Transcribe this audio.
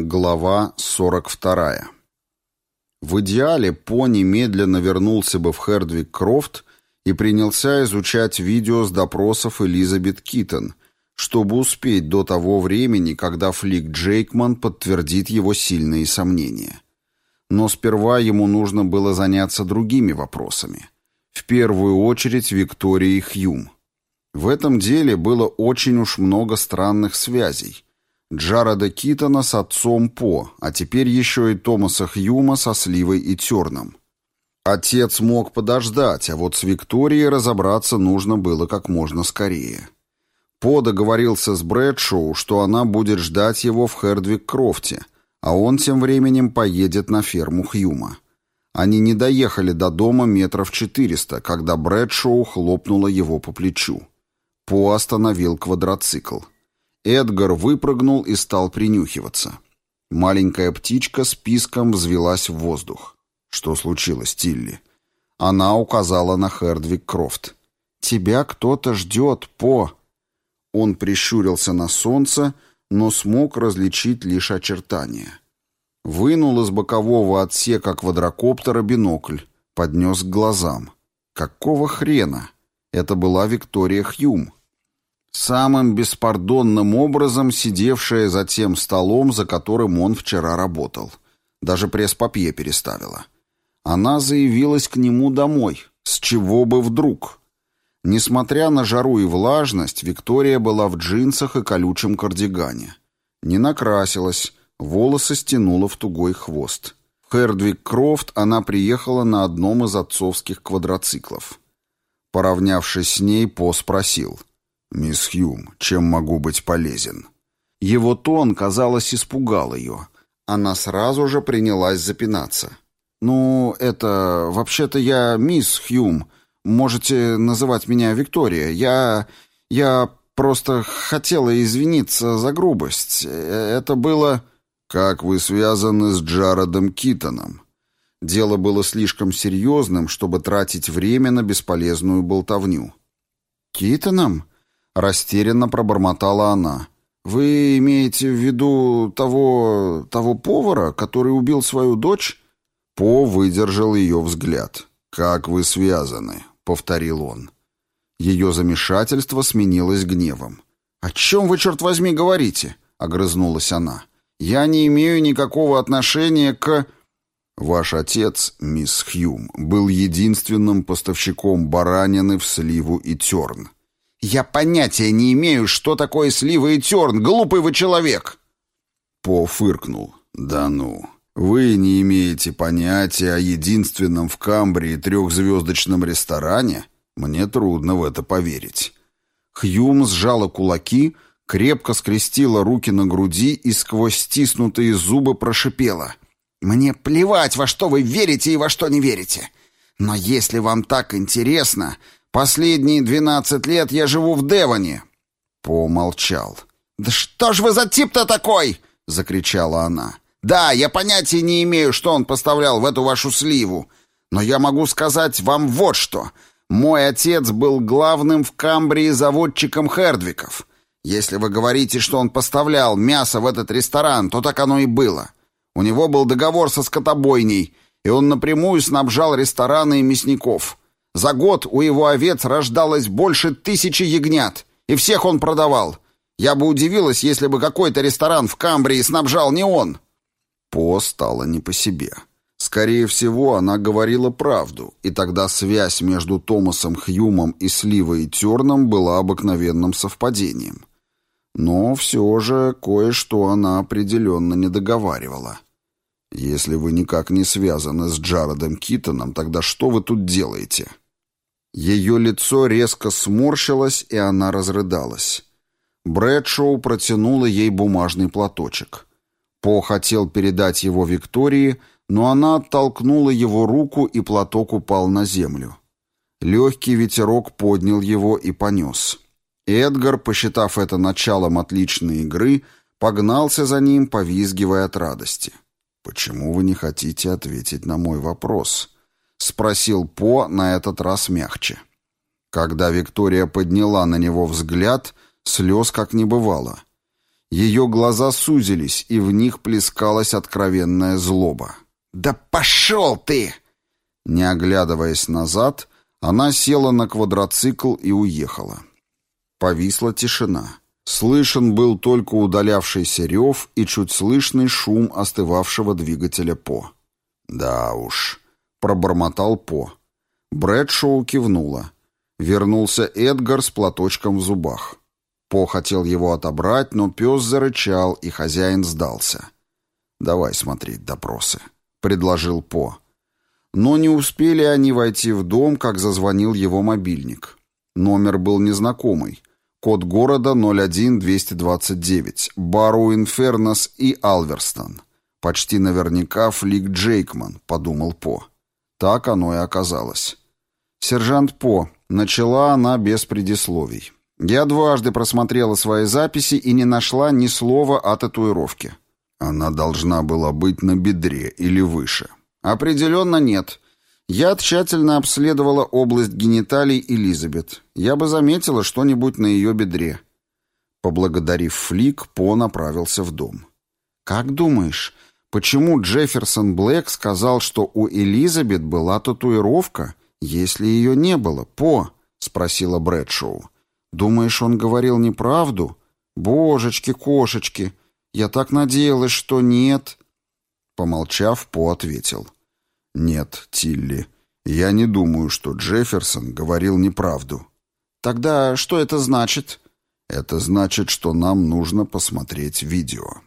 Глава 42. В идеале По немедленно вернулся бы в Хердвик Крофт и принялся изучать видео с допросов Элизабет Китон, чтобы успеть до того времени, когда Флик Джейкман подтвердит его сильные сомнения. Но сперва ему нужно было заняться другими вопросами. В первую очередь Викторией Хьюм. В этом деле было очень уж много странных связей – Джареда Китона с отцом По, а теперь еще и Томаса Хьюма со Сливой и Терном. Отец мог подождать, а вот с Викторией разобраться нужно было как можно скорее. По договорился с Брэдшоу, что она будет ждать его в Хердвик-Крофте, а он тем временем поедет на ферму Хьюма. Они не доехали до дома метров четыреста, когда Брэдшоу хлопнула его по плечу. По остановил квадроцикл. Эдгар выпрыгнул и стал принюхиваться. Маленькая птичка с писком взвелась в воздух. Что случилось, Тилли? Она указала на Хердвиг Крофт. «Тебя кто-то ждет, По!» Он прищурился на солнце, но смог различить лишь очертания. Вынул из бокового отсека квадрокоптера бинокль, поднес к глазам. «Какого хрена?» Это была Виктория Хьюм самым беспардонным образом сидевшая за тем столом, за которым он вчера работал. Даже пресс-папье переставила. Она заявилась к нему домой. С чего бы вдруг? Несмотря на жару и влажность, Виктория была в джинсах и колючем кардигане. Не накрасилась, волосы стянула в тугой хвост. В Хердвик Крофт она приехала на одном из отцовских квадроциклов. Поравнявшись с ней, По спросил — «Мисс Хьюм, чем могу быть полезен?» Его тон, казалось, испугал ее. Она сразу же принялась запинаться. «Ну, это... Вообще-то я мисс Хьюм. Можете называть меня Виктория. Я... Я просто хотела извиниться за грубость. Это было...» «Как вы связаны с Джаредом Китоном?» Дело было слишком серьезным, чтобы тратить время на бесполезную болтовню. «Китоном?» Растерянно пробормотала она. «Вы имеете в виду того... того повара, который убил свою дочь?» По выдержал ее взгляд. «Как вы связаны?» — повторил он. Ее замешательство сменилось гневом. «О чем вы, черт возьми, говорите?» — огрызнулась она. «Я не имею никакого отношения к...» «Ваш отец, мисс Хьюм, был единственным поставщиком баранины в Сливу и Терн. «Я понятия не имею, что такое слива и терн, глупый вы человек!» По фыркнул. «Да ну, вы не имеете понятия о единственном в Камбрии трехзвездочном ресторане? Мне трудно в это поверить». Хьюм сжала кулаки, крепко скрестила руки на груди и сквозь стиснутые зубы прошипела. «Мне плевать, во что вы верите и во что не верите. Но если вам так интересно, Последние двенадцать лет я живу в Девоне». Помолчал. «Да что ж вы за тип-то такой?» — закричала она. «Да, я понятия не имею, что он поставлял в эту вашу сливу, но я могу сказать вам вот что. Мой отец был главным в Камбрии заводчиком Хердвиков. Если вы говорите, что он поставлял мясо в этот ресторан, то так оно и было. У него был договор со скотобойней, и он напрямую снабжал рестораны и мясников. За год у его овец рождалось больше тысячи ягнят, и всех он продавал. Я бы удивилась, если бы какой-то ресторан в Камбрии снабжал не он». По стало не по себе. Скорее всего, она говорила правду, и тогда связь между Томасом Хьюмом и Сливой Терном была обыкновенным совпадением. Но все же кое-что она определенно не договаривала. «Если вы никак не связаны с Джаредом Китоном, тогда что вы тут делаете?» Ее лицо резко сморщилось, и она разрыдалась. Брэдшоу протянула ей бумажный платочек. По хотел передать его Виктории, но она оттолкнула его руку, и платок упал на землю. Легкий ветерок поднял его и понес. Эдгар, посчитав это началом отличной игры, погнался за ним, повизгивая от радости. «Почему вы не хотите ответить на мой вопрос?» — спросил По на этот раз мягче. Когда Виктория подняла на него взгляд, слез как не бывало. Ее глаза сузились, и в них плескалась откровенная злоба. «Да пошел ты!» Не оглядываясь назад, она села на квадроцикл и уехала. Повисла тишина. Слышен был только удалявшийся рев и чуть слышный шум остывавшего двигателя По. «Да уж», — пробормотал По. Брэдшоу кивнула. Вернулся Эдгар с платочком в зубах. По хотел его отобрать, но пес зарычал, и хозяин сдался. «Давай смотреть допросы», — предложил По. Но не успели они войти в дом, как зазвонил его мобильник. Номер был незнакомый. Код города 01229. Бару Инфернос и Алверстон. Почти наверняка Флик Джейкман, подумал По. Так оно и оказалось. «Сержант По», — начала она без предисловий. «Я дважды просмотрела свои записи и не нашла ни слова о татуировке». Она должна была быть на бедре или выше. «Определенно нет. Я тщательно обследовала область гениталий Элизабет. Я бы заметила что-нибудь на ее бедре». Поблагодарив Флик, По направился в дом. «Как думаешь, почему Джефферсон Блэк сказал, что у Элизабет была татуировка, если ее не было, По?» — спросила Брэдшоу. «Думаешь, он говорил неправду? Божечки-кошечки, я так надеялась, что нет». Помолчав, По ответил. «Нет, Тилли, я не думаю, что Джефферсон говорил неправду». «Тогда что это значит?» «Это значит, что нам нужно посмотреть видео».